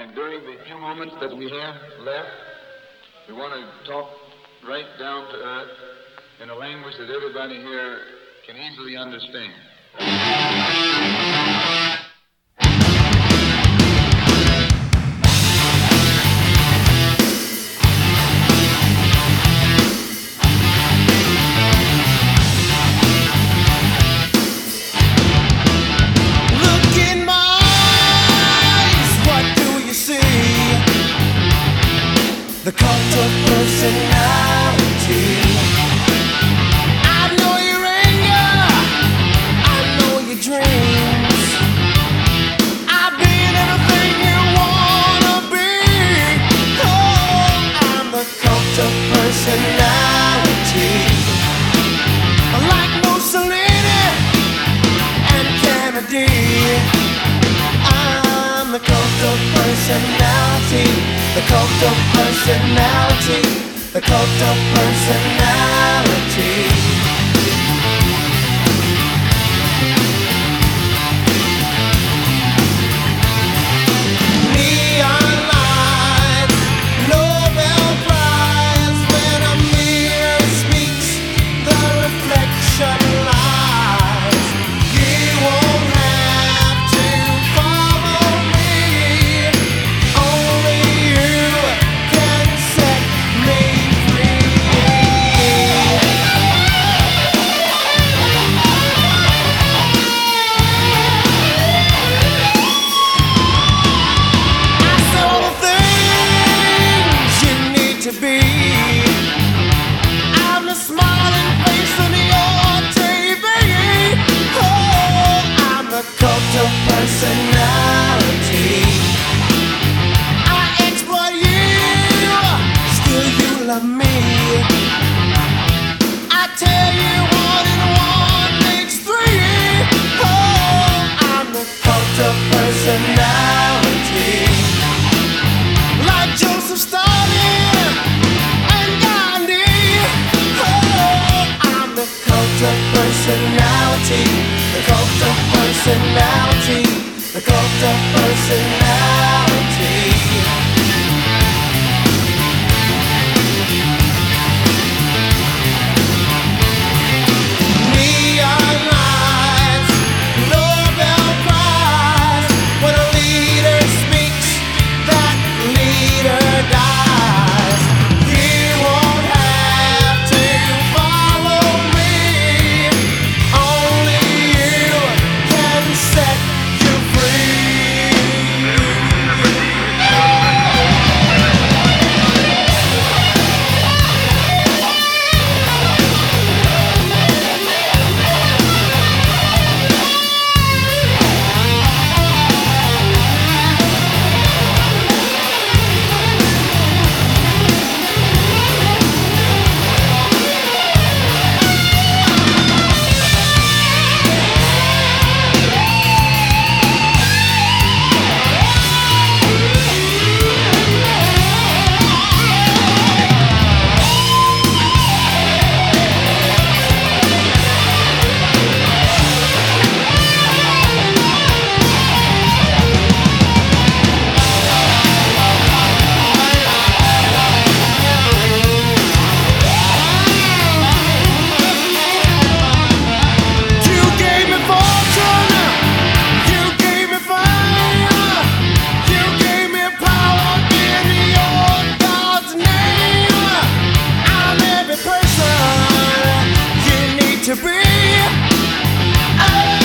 And during the few moments that we have left, we want to talk right down to earth in a language that everybody here can easily understand. Personality, the cult of personality, the cult of personality. The cult of personality. The cult of personality. Oh